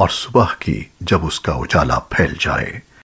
और सुबह की जब उसका उजाला फैल जाए।